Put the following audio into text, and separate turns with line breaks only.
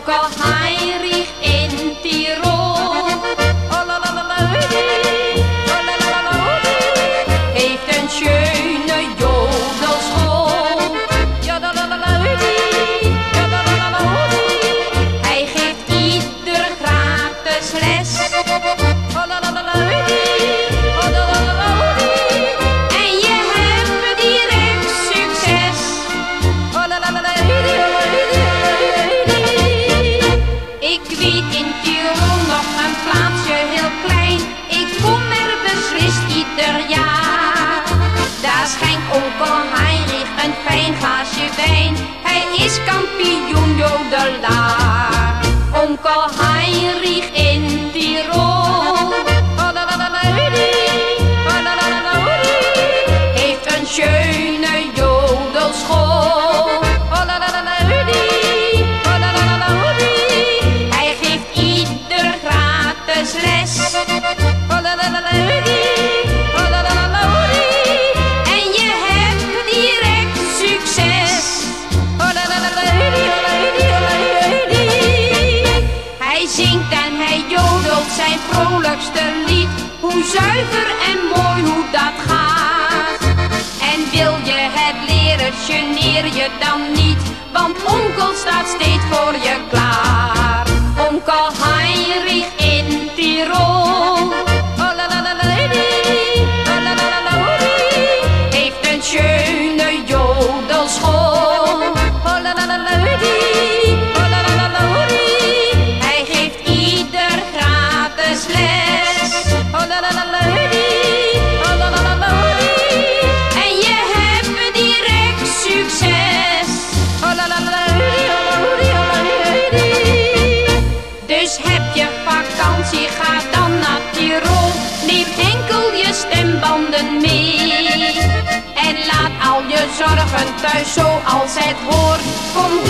onkel Heinrich in Tirol. Heeft een schöne jodelschool. Hij geeft ieder gratis les. Onkel Heinrich een fijn glaasje wijn. Hij is kampioen jodelaar. Onkel Heinrich zijn vrolijkste lied. Hoe zuiver en mooi hoe dat gaat. En wil je het leren, geneer je dan niet. Want onkel staat steeds je vakantie, ga dan naar Tirol. Neem enkel je stembanden mee. En laat al je zorgen thuis zoals het hoort. Kom